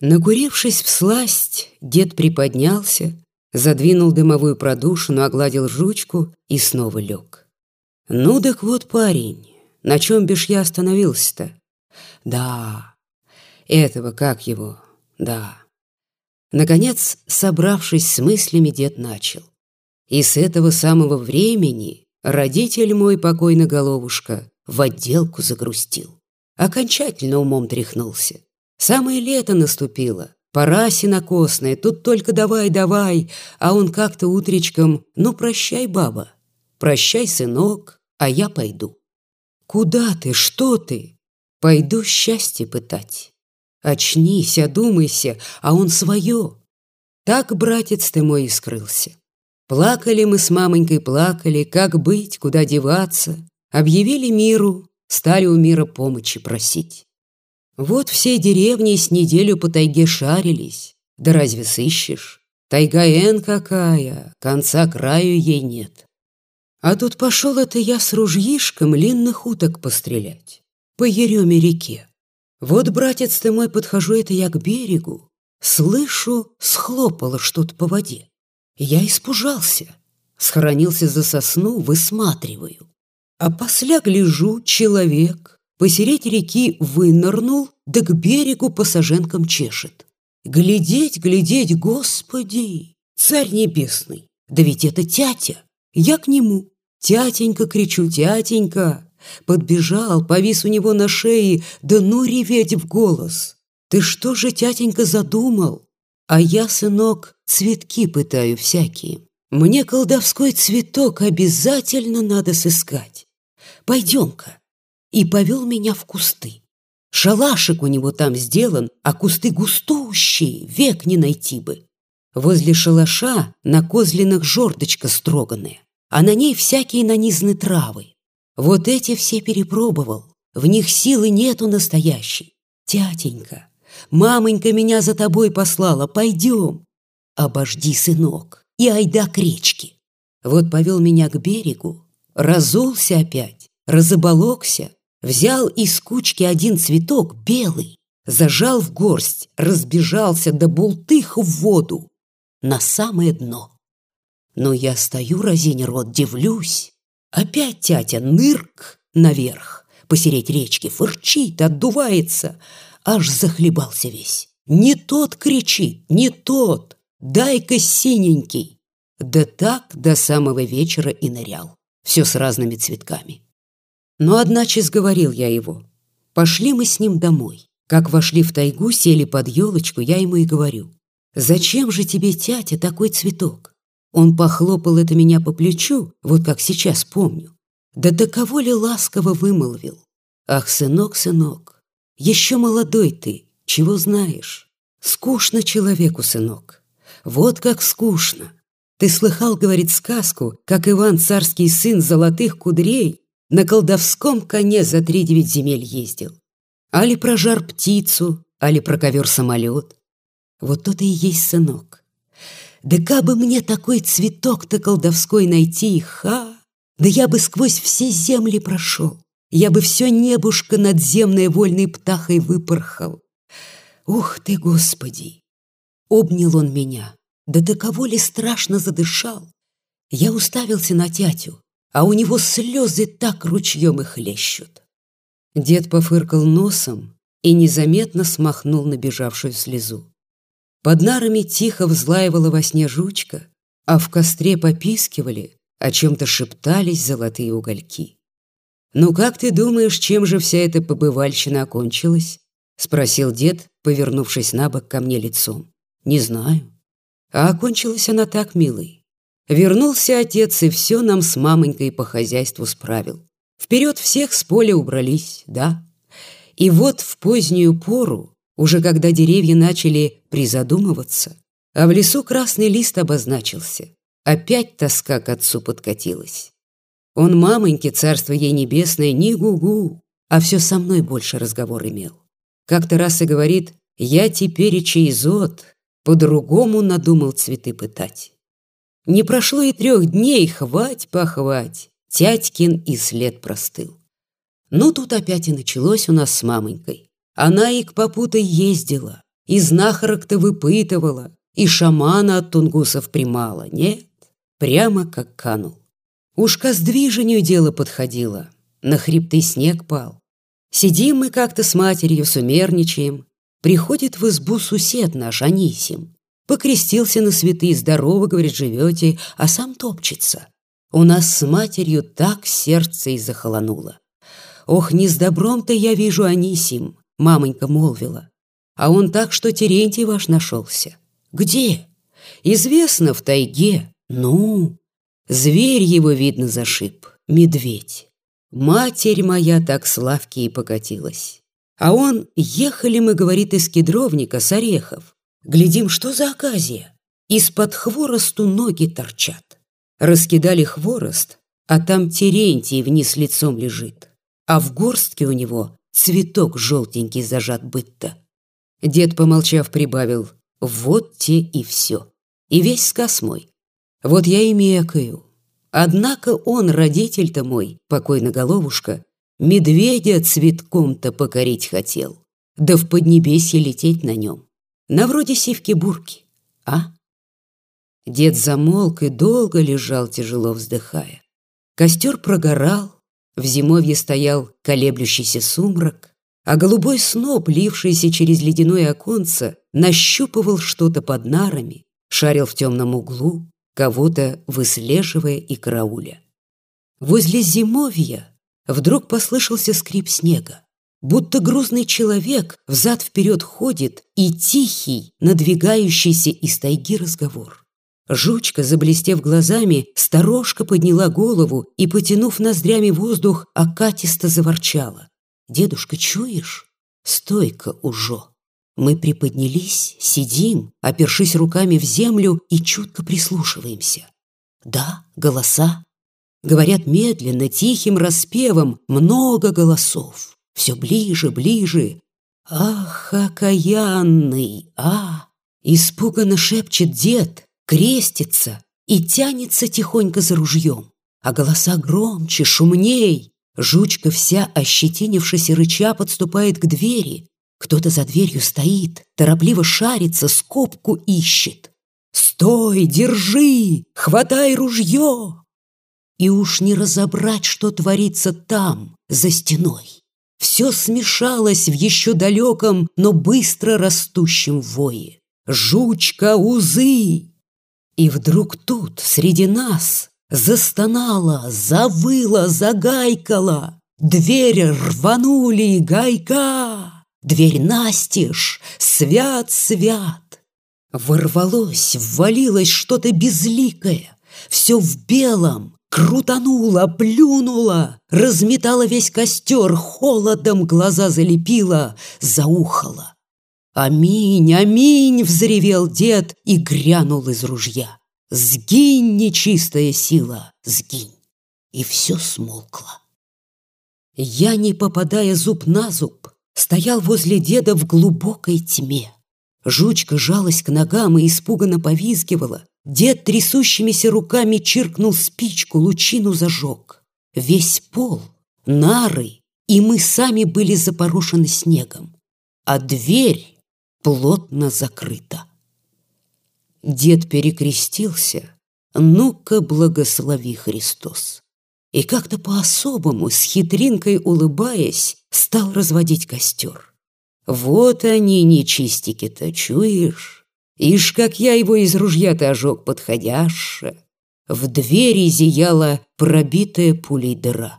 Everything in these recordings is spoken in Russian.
Накурившись в сласть, дед приподнялся, задвинул дымовую продушину, огладил жучку и снова лег. «Ну так вот, парень, на чем бишь я остановился-то?» «Да, этого, как его, да». Наконец, собравшись с мыслями, дед начал. И с этого самого времени родитель мой, покойно головушка, в отделку загрустил. Окончательно умом тряхнулся. Самое лето наступило, пора сенокосная, тут только давай-давай, а он как-то утречком, ну, прощай, баба, прощай, сынок, а я пойду. Куда ты, что ты? Пойду счастье пытать. Очнись, одумайся, а он свое. Так, братец ты мой, и скрылся. Плакали мы с мамонькой, плакали, как быть, куда деваться. Объявили миру, стали у мира помощи просить. Вот все деревни с неделю по тайге шарились. Да разве сыщешь? Тайга эн какая, конца краю ей нет. А тут пошел это я с ружьишком линных уток пострелять. По Ереме реке. Вот, братец ты мой, подхожу это я к берегу, слышу, схлопало что-то по воде. Я испужался, схоронился за сосну, высматриваю. А после гляжу, человек посереть реки вынырнул, да к берегу по саженкам чешет. Глядеть, глядеть, Господи, царь небесный, да ведь это тятя. Я к нему, тятенька, кричу, тятенька, Подбежал, повис у него на шее, да ну реветь в голос. Ты что же, тятенька, задумал? А я, сынок, цветки пытаю всякие. Мне колдовской цветок обязательно надо сыскать. Пойдем-ка. И повел меня в кусты. Шалашик у него там сделан, а кусты густущие, век не найти бы. Возле шалаша на козлинах жердочка строганная, а на ней всякие нанизаны травы. Вот эти все перепробовал, в них силы нету настоящей. Тятенька, мамонька меня за тобой послала, пойдем. Обожди, сынок, и айда к речке. Вот повел меня к берегу, разулся опять, разоболокся, взял из кучки один цветок белый, зажал в горсть, разбежался до бултых в воду, на самое дно. Но я стою, разинь рот, дивлюсь, Опять тятя нырк наверх, посереть речки, фырчит, отдувается, аж захлебался весь. Не тот кричит, не тот, дай-ка синенький. Да так до самого вечера и нырял, все с разными цветками. Но одначе сговорил я его. Пошли мы с ним домой. Как вошли в тайгу, сели под елочку, я ему и говорю. «Зачем же тебе, тятя, такой цветок? Он похлопал это меня по плечу, вот как сейчас помню. Да до кого ли ласково вымолвил. Ах, сынок, сынок, еще молодой ты, чего знаешь? Скучно человеку, сынок. Вот как скучно. Ты слыхал, говорит, сказку, как Иван, царский сын золотых кудрей, на колдовском коне за три девять земель ездил. Али про жар птицу, али про ковер самолет. Вот то-то и есть сынок. Да кабы мне такой цветок-то колдовской найти, ха! Да я бы сквозь все земли прошел, я бы все небушка надземное вольной птахой выпорхал. Ух ты, Господи! Обнял он меня, да до кого ли страшно задышал. Я уставился на тятю, а у него слезы так ручьем и хлещут. Дед пофыркал носом и незаметно смахнул набежавшую слезу. Под нарами тихо взлаивала во сне жучка, а в костре попискивали, о чем-то шептались золотые угольки. «Ну как ты думаешь, чем же вся эта побывальщина окончилась?» — спросил дед, повернувшись на бок ко мне лицом. «Не знаю». А окончилась она так, милый. Вернулся отец и все нам с мамонькой по хозяйству справил. Вперед всех с поля убрались, да. И вот в позднюю пору уже когда деревья начали призадумываться, а в лесу красный лист обозначился, опять тоска к отцу подкатилась. Он мамоньке, царство ей небесное, не гугу, а все со мной больше разговор имел. Как-то раз и говорит, я теперь и чейзот, по-другому надумал цветы пытать. Не прошло и трех дней, хвать-похвать, Тятькин и след простыл. Ну, тут опять и началось у нас с мамонькой. Она и к попутой ездила, и знахарок-то выпытывала, и шамана от тунгусов примала. Нет, прямо как канул. Уж к сдвижению дело подходило, на хребты снег пал. Сидим мы как-то с матерью, сумерничаем. Приходит в избу сусед наш, Анисим. Покрестился на святые, здорово, говорит, живете, а сам топчется. У нас с матерью так сердце и захолонуло. Ох, не с добром-то я вижу Анисим, мамонька молвила. А он так, что Терентий ваш нашелся. Где? Известно, в тайге. Ну, зверь его, видно, зашиб, медведь. Матерь моя так славки и покатилась. А он, ехали мы, говорит, из кедровника с орехов. Глядим, что за оказия. Из-под хворосту ноги торчат. Раскидали хворост, а там Терентий вниз лицом лежит. А в горстке у него цветок желтенький зажат быть-то. Дед, помолчав, прибавил, вот те и все. И весь сказ мой. Вот я и мекаю. Однако он, родитель-то мой, покойно головушка, медведя цветком-то покорить хотел, да в поднебесье лететь на нем. На вроде сивки-бурки, а? Дед замолк и долго лежал, тяжело вздыхая. Костер прогорал, в зимовье стоял колеблющийся сумрак, а голубой сноп, лившийся через ледяное оконце, нащупывал что-то под нарами, шарил в темном углу, кого-то выслеживая и карауля. Возле зимовья вдруг послышался скрип снега, будто грузный человек взад-вперед ходит и тихий, надвигающийся из тайги разговор. Жучка, заблестев глазами, сторожка подняла голову и, потянув ноздрями воздух, окатисто заворчала. «Дедушка, чуешь? Стойка ужо!» Мы приподнялись, сидим, опершись руками в землю и чутко прислушиваемся. Да, голоса. Говорят медленно, тихим распевом, много голосов. Все ближе, ближе. Ах, окаянный, а! Испуганно шепчет дед, крестится и тянется тихонько за ружьем. А голоса громче, шумней. Жучка вся, ощетинившись и рыча, подступает к двери. Кто-то за дверью стоит, торопливо шарится, скобку ищет. «Стой, держи! Хватай ружье!» И уж не разобрать, что творится там, за стеной. Все смешалось в еще далеком, но быстро растущем вое. «Жучка, узы!» И вдруг тут, среди нас, застонала, завыла, загайкала. Дверь рванули, гайка, дверь настежь, свят-свят. Ворвалось, ввалилось что-то безликое, все в белом, крутануло, плюнуло, разметало весь костер, холодом глаза залепило, заухало. «Аминь, аминь!» — взревел дед и грянул из ружья. «Сгинь, нечистая сила, сгинь!» И все смолкло. Я, не попадая зуб на зуб, стоял возле деда в глубокой тьме. Жучка жалась к ногам и испуганно повизгивала. Дед трясущимися руками чиркнул спичку, лучину зажег. Весь пол, нары, и мы сами были запорошены снегом. А дверь плотно закрыто. Дед перекрестился, ну-ка благослови Христос. И как-то по-особому, с хитринкой улыбаясь, стал разводить костер. Вот они, нечистики-то, чуешь? Ишь, как я его из ружья-то ожег подходяще. В двери зияла пробитая пулей дыра.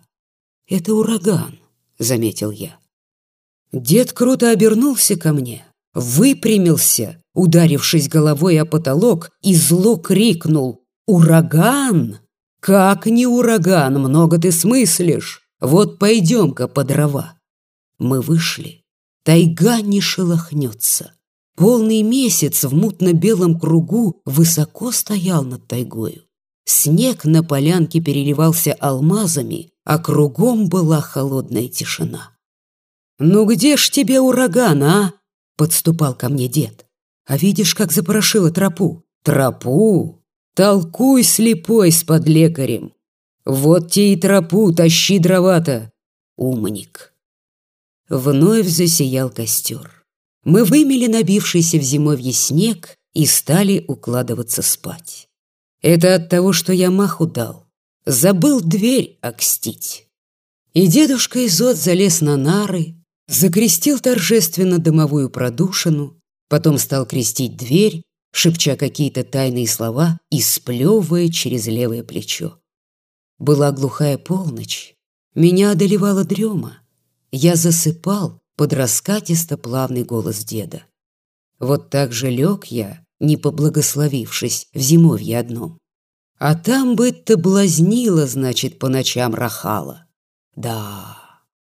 «Это ураган», — заметил я. Дед круто обернулся ко мне, выпрямился, ударившись головой о потолок, и зло крикнул «Ураган! Как не ураган, много ты смыслишь! Вот пойдем-ка по дрова!» Мы вышли. Тайга не шелохнется. Полный месяц в мутно-белом кругу высоко стоял над тайгою. Снег на полянке переливался алмазами, а кругом была холодная тишина. «Ну где ж тебе ураган, а?» Подступал ко мне дед. А видишь, как запорошила тропу? Тропу? Толкуй слепой с подлекарем. Вот те и тропу, тащи дровата. Умник. Вновь засиял костер. Мы вымели набившийся в зимовье снег и стали укладываться спать. Это от того, что я маху дал. Забыл дверь окстить. И дедушка Изот залез на нары, закрестил торжественно дымовую продушину, потом стал крестить дверь, шепча какие-то тайные слова и сплевывая через левое плечо. Была глухая полночь, меня одолевала дрема. Я засыпал под раскатисто плавный голос деда. Вот так же лег я, не поблагословившись, в зимовье одном. А там быть-то блазнила, значит, по ночам рахала. Да,